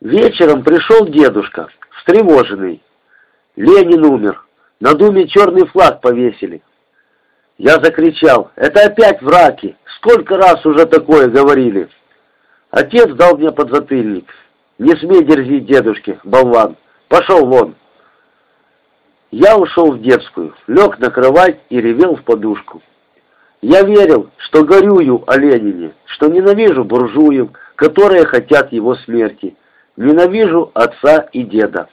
Вечером пришел дедушка, встревоженный. Ленин умер. На думе черный флаг повесили. Я закричал, это опять враки. Сколько раз уже такое говорили. Отец дал мне подзатыльник. Не смей дерзить дедушке, болван. Пошел вон. Я ушел в детскую, лег на кровать и ревел в подушку. Я верил, что горюю о Ленине, что ненавижу буржуев, которые хотят его смерти. Ненавижу отца и деда.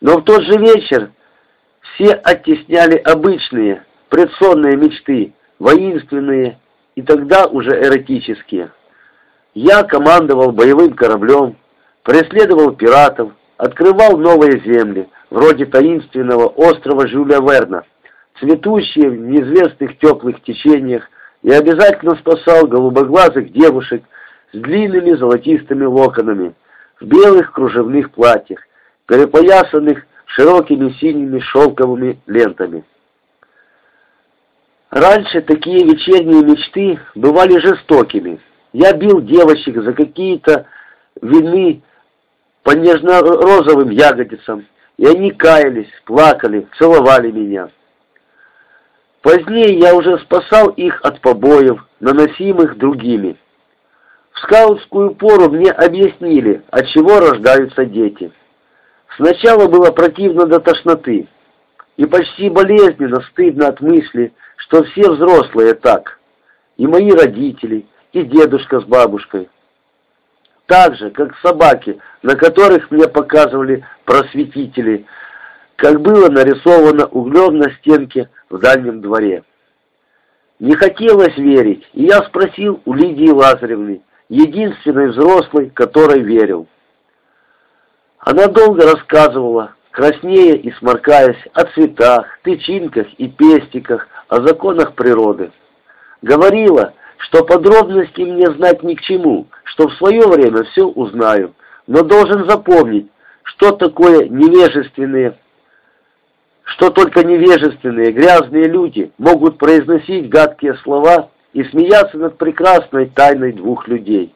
Но в тот же вечер все оттесняли обычные, предсонные мечты, воинственные и тогда уже эротические. Я командовал боевым кораблем, преследовал пиратов, открывал новые земли, вроде таинственного острова Жюля Верна, цветущие в неизвестных теплых течениях, и обязательно спасал голубоглазых девушек с длинными золотистыми локонами, в белых кружевных платьях, перепоясанных широкими синими шелковыми лентами. Раньше такие вечерние мечты бывали жестокими. Я бил девочек за какие-то вины по нежно-розовым ягодицам, и они каялись, плакали, целовали меня. Позднее я уже спасал их от побоев, наносимых другими. В скаутскую пору мне объяснили, от чего рождаются дети. Сначала было противно до тошноты, и почти болезненно стыдно от мысли, что все взрослые так, и мои родители, и дедушка с бабушкой. Так же, как собаки, на которых мне показывали просветители, как было нарисовано углем на стенке в дальнем дворе. Не хотелось верить, и я спросил у Лидии Лазаревны, единственной взрослой, которой верил. Она долго рассказывала, краснея и сморкаясь, о цветах, тычинках и пестиках, о законах природы. Говорила, что подробности мне знать ни к чему, что в свое время все узнаю, но должен запомнить, что такое невежественные, что только невежественные, грязные люди могут произносить гадкие слова и смеяться над прекрасной тайной двух людей.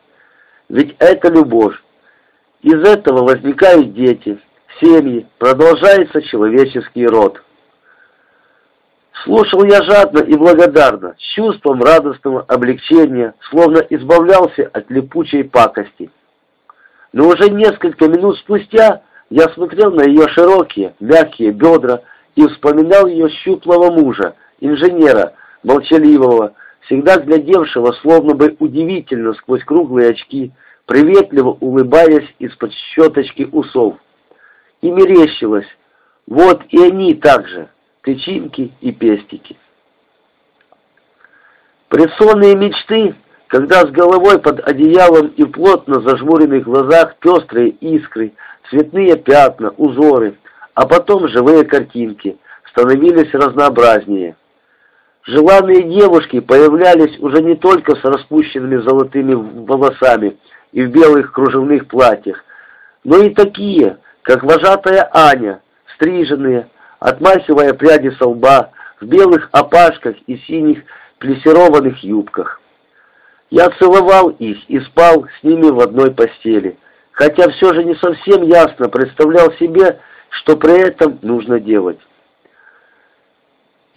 Ведь это любовь. Из этого возникают дети, семьи, продолжается человеческий род. Слушал я жадно и благодарно, с чувством радостного облегчения, словно избавлялся от липучей пакости. Но уже несколько минут спустя я смотрел на ее широкие, мягкие бедра и вспоминал ее щуплого мужа, инженера, молчаливого, всегда глядевшего, словно бы удивительно сквозь круглые очки, приветливо улыбаясь из-под щеточки усов. И мерещилось, вот и они также, тычинки и пестики. Предсонные мечты, когда с головой под одеялом и плотно зажмуренных глазах пестрые искры, цветные пятна, узоры, а потом живые картинки, становились разнообразнее. Желанные девушки появлялись уже не только с распущенными золотыми волосами и в белых кружевных платьях, но и такие, как вожатая Аня, стриженные, отмахивая пряди со лба, в белых опашках и синих плессированных юбках. Я целовал их и спал с ними в одной постели, хотя все же не совсем ясно представлял себе, что при этом нужно делать.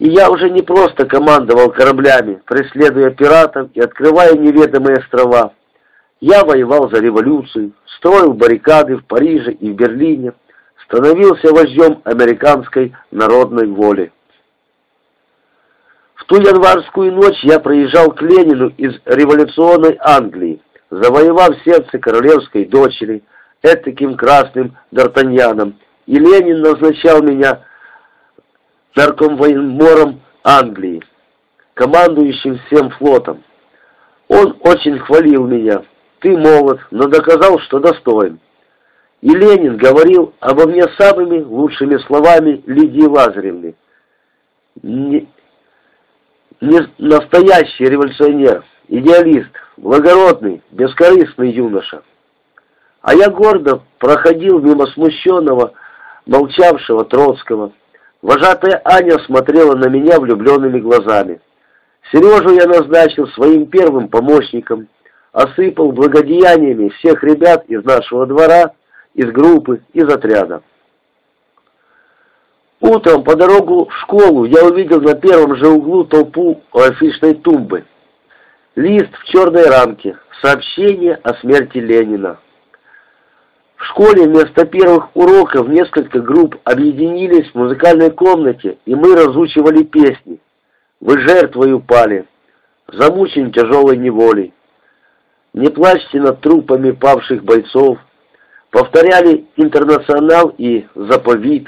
И я уже не просто командовал кораблями, преследуя пиратов и открывая неведомые острова. Я воевал за революцию, строил баррикады в Париже и в Берлине, становился вождем американской народной воли. В ту январскую ночь я проезжал к Ленину из революционной Англии, завоевав сердце королевской дочери, этаким красным Д'Артаньяном, и Ленин назначал меня наркомвоенмором Англии, командующим всем флотом. Он очень хвалил меня. Ты молод, но доказал, что достоин. И Ленин говорил обо мне самыми лучшими словами Лидии Лазаревны. Не, не настоящий революционер, идеалист, благородный, бескорыстный юноша. А я гордо проходил мимо смущенного, молчавшего Троцкого, Вожатая Аня смотрела на меня влюбленными глазами. Сережу я назначил своим первым помощником, осыпал благодеяниями всех ребят из нашего двора из группы, из отряда. Утром по дорогу в школу я увидел на первом же углу толпу у афишной тумбы. Лист в черной рамке. Сообщение о смерти Ленина. В школе вместо первых уроков несколько групп объединились в музыкальной комнате, и мы разучивали песни. Вы жертвою пали, замучен тяжелой неволей. Не плачьте над трупами павших бойцов. Повторяли «Интернационал» и «Заповит».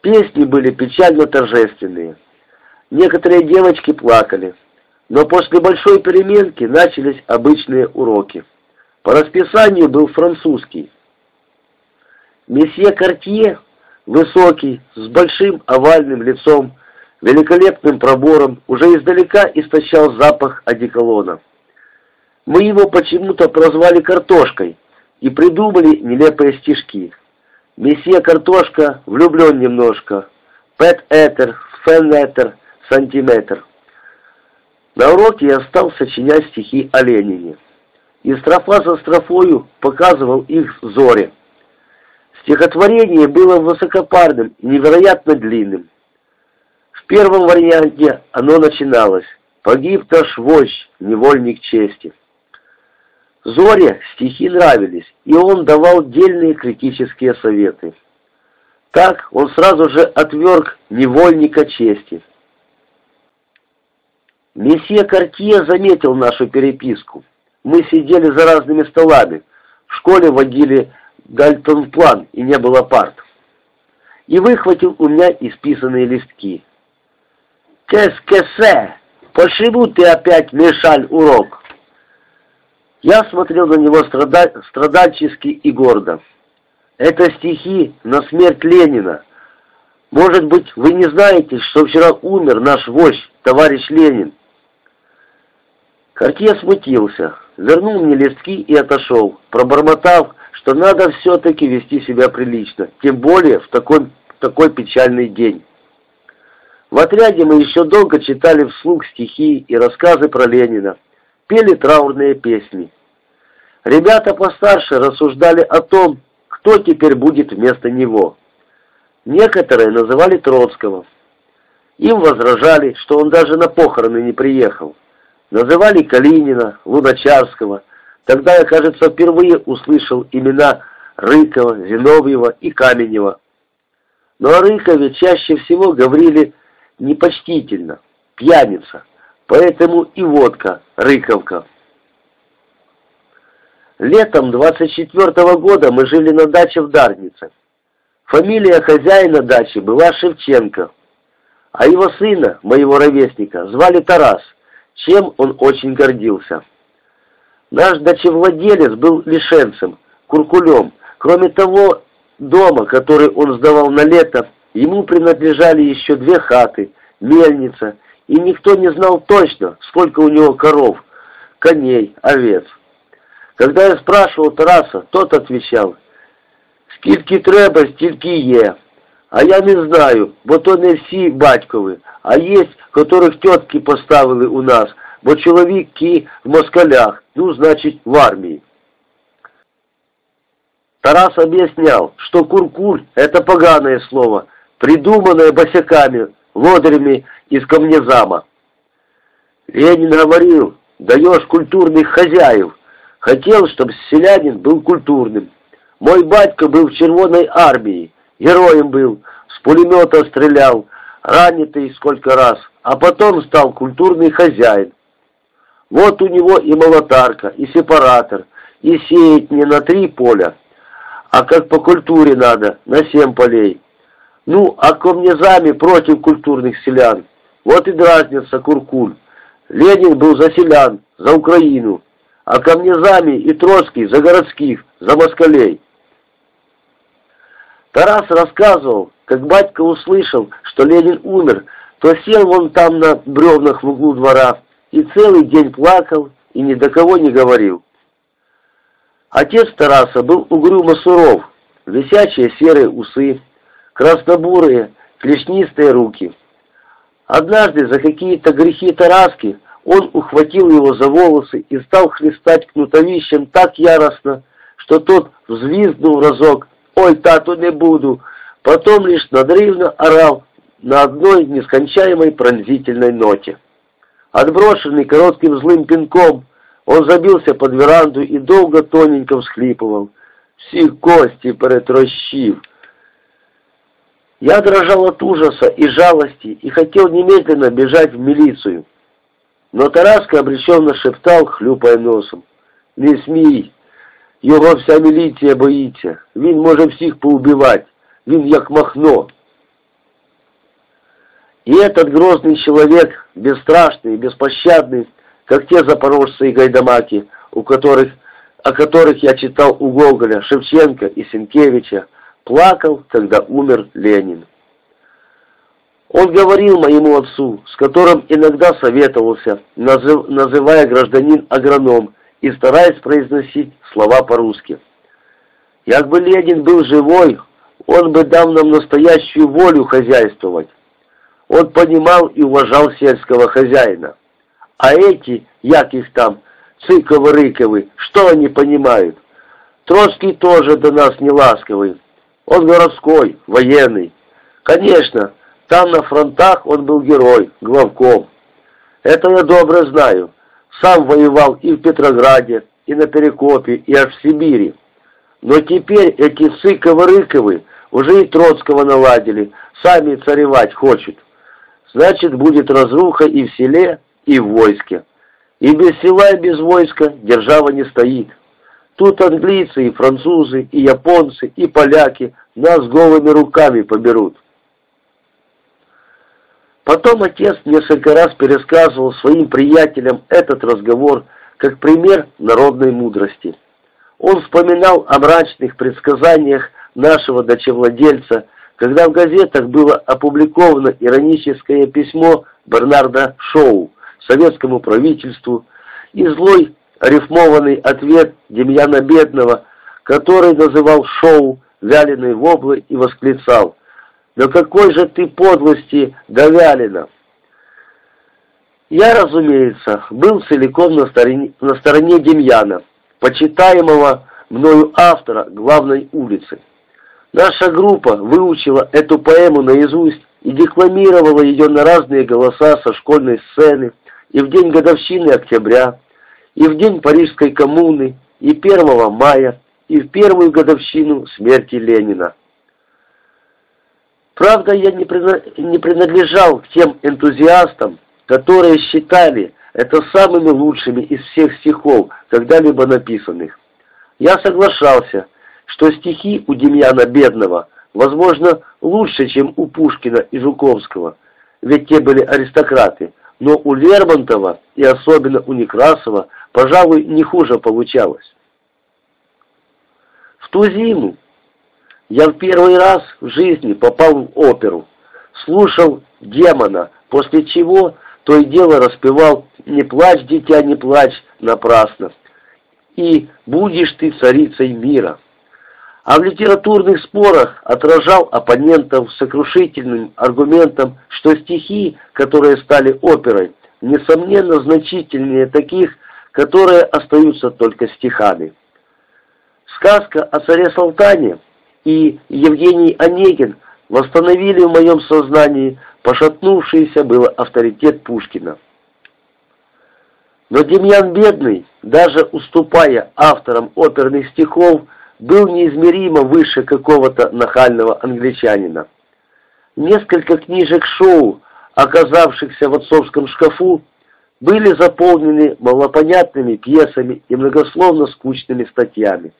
Песни были печально торжественные. Некоторые девочки плакали. Но после большой переменки начались обычные уроки. По расписанию был французский. Месье Картье, высокий, с большим овальным лицом, великолепным пробором, уже издалека истощал запах одеколона. Мы его почему-то прозвали «картошкой» и придумали нелепые стишки. Месье Картошка влюблен немножко. Пэт-этер, фен-этер, сантиметр. На уроке я стал сочинять стихи о Ленине. И строфа за строфою показывал их Зоре. Стихотворение было высокопарным и невероятно длинным. В первом варианте оно начиналось «Погиб наш вождь, невольник чести». Зоре стихи нравились, и он давал дельные критические советы. Так он сразу же отверг невольника чести. Месье Картье заметил нашу переписку. Мы сидели за разными столами. В школе водили Гальтон-план, и не было парт. И выхватил у меня исписанные листки. «Qu'est-ce Почему ты опять мешаль урок?» Я смотрел на него страда... страдальчески и гордо. Это стихи на смерть Ленина. Может быть, вы не знаете, что вчера умер наш вождь, товарищ Ленин. Картье смутился, вернул мне листки и отошел, пробормотав, что надо все-таки вести себя прилично, тем более в такой, такой печальный день. В отряде мы еще долго читали вслух стихи и рассказы про Ленина пели траурные песни. Ребята постарше рассуждали о том, кто теперь будет вместо него. Некоторые называли Троцкого. Им возражали, что он даже на похороны не приехал. Называли Калинина, Луначарского. Тогда я, кажется, впервые услышал имена Рыкова, Зиновьева и Каменева. Но о Рыкове чаще всего говорили непочтительно, пьяница. Поэтому и водка, Рыковка. Летом 24 -го года мы жили на даче в Дарнице. Фамилия хозяина дачи была Шевченко, а его сына, моего ровесника, звали Тарас, чем он очень гордился. Наш дачевладелец был лишенцем, куркулем. Кроме того, дома, который он сдавал на лето, ему принадлежали еще две хаты, мельница и никто не знал точно, сколько у него коров, коней, овец. Когда я спрашивал Тараса, тот отвечал, «Скільки треба, стільки є». А я не знаю, бо то не всі батькові, а є, которых тетки поставили у нас, бо чоловіки в москалях, ну, значит, в армии. Тарас объяснял, что куркуль – это поганое слово, придуманное босяками, лодырями из камнезама. Ленин говорил, даешь культурных хозяев. Хотел, чтобы селянин был культурным. Мой батька был в Червоной армии, героем был, с пулемета стрелял, ранитый сколько раз, а потом стал культурный хозяин. Вот у него и молотарка, и сепаратор, и сеять не на три поля, а как по культуре надо, на семь полей. Ну, а комнезами против культурных селян. Вот и дразнится Куркуль. Ленин был за селян, за Украину, а камнезами и Троцкий за городских, за москалей. Тарас рассказывал, как батька услышал, что Ленин умер, то сел вон там на бревнах в углу двора и целый день плакал и ни до кого не говорил. Отец Тараса был угрюмо суров, висячие серые усы, краснобурые, клешнистые руки. Однажды за какие-то грехи Тараски он ухватил его за волосы и стал хлестать кнутовищем так яростно, что тот взвизгнул разок «Ой, тату не буду!» потом лишь надрывно орал на одной нескончаемой пронзительной ноте. Отброшенный коротким злым пинком, он забился под веранду и долго тоненько всхлипывал. «Всі кости перетрощив!» Я дрожал от ужаса и жалости и хотел немедленно бежать в милицию. Но Тараска обреченно шептал, хлюпая носом. «Не смій! Його вся міліція боїться. Він може всіх поубивать. Він як махно». И этот грозный человек, бесстрашный и беспощадный, как те запорожцы и гайдамаки, у которых, о которых я читал у Гоголя, Шевченко и Сенкевича, плакал, когда умер Ленин. Он говорил моему отцу, с которым иногда советовался, назыв, называя гражданин агроном и стараясь произносить слова по-русски. Як бы Ленин был живой, он бы дал нам настоящую волю хозяйствовать. Он понимал и уважал сельского хозяина. А эти, як их там, Цыковы-Рыковы, что они понимают? Троцкий тоже до нас не ласковый. Он городской, военный. Конечно, там на фронтах он был герой, главком. Это я добро знаю. Сам воевал и в Петрограде, и на Перекопе, и аж в Сибири. Но теперь эти Цыковы-Рыковы уже и Троцкого наладили, сами царевать хочут. Значит, будет разруха и в селе, и в войске. И без села, и без войска держава не стоит. Тут английцы, и французы, и японцы, и поляки нас голыми руками поберут. Потом отец несколько раз пересказывал своим приятелям этот разговор как пример народной мудрости. Он вспоминал о мрачных предсказаниях нашего дочевладельца, когда в газетах было опубликовано ироническое письмо Бернарда Шоу советскому правительству и злой рифмованный ответ Демьяна Бедного, который называл Шоу вяленой воблой и восклицал «Да какой же ты подлости до вялена!» Я, разумеется, был целиком на стороне, на стороне Демьяна, почитаемого мною автора главной улицы. Наша группа выучила эту поэму наизусть и декламировала ее на разные голоса со школьной сцены и в день годовщины октября, и в день Парижской коммуны, и 1 мая, и в первую годовщину смерти Ленина. Правда, я не принадлежал к тем энтузиастам, которые считали это самыми лучшими из всех стихов, когда-либо написанных. Я соглашался, что стихи у Демьяна Бедного, возможно, лучше, чем у Пушкина и Жуковского, ведь те были аристократы, но у Лермонтова и особенно у Некрасова, пожалуй, не хуже получалось. В ту зиму я в первый раз в жизни попал в оперу, слушал демона, после чего то и дело распевал «Не плачь, дитя, не плачь напрасно» и «Будешь ты царицей мира» а в литературных спорах отражал оппонентов сокрушительным аргументом, что стихи, которые стали оперой, несомненно значительнее таких, которые остаются только стихами. Сказка о царе Салтане и Евгений Онегин восстановили в моем сознании пошатнувшийся был авторитет Пушкина. Но Демьян Бедный, даже уступая авторам оперных стихов, был неизмеримо выше какого-то нахального англичанина. Несколько книжек шоу, оказавшихся в отцовском шкафу, были заполнены малопонятными пьесами и многословно скучными статьями.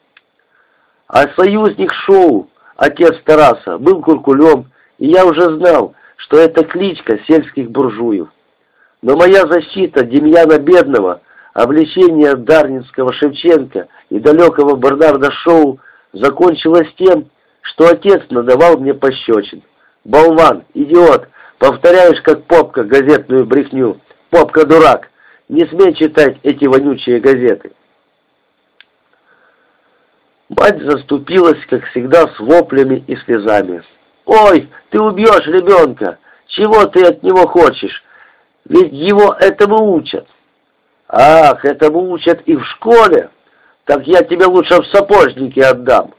А союзник шоу, отец Тараса, был куркулем, и я уже знал, что это кличка сельских буржуев. Но моя защита Демьяна Бедного – обличение Дарнинского Шевченко и далекого Бернарда Шоу закончилось тем, что отец надавал мне пощечин. «Болван! Идиот! Повторяешь, как попка, газетную брехню! Попка-дурак! Не смей читать эти вонючие газеты!» Мать заступилась, как всегда, с воплями и слезами. «Ой, ты убьешь ребенка! Чего ты от него хочешь? Ведь его этому учат!» Ах, этому учат и в школе. Так я тебе лучше в сапожники отдам.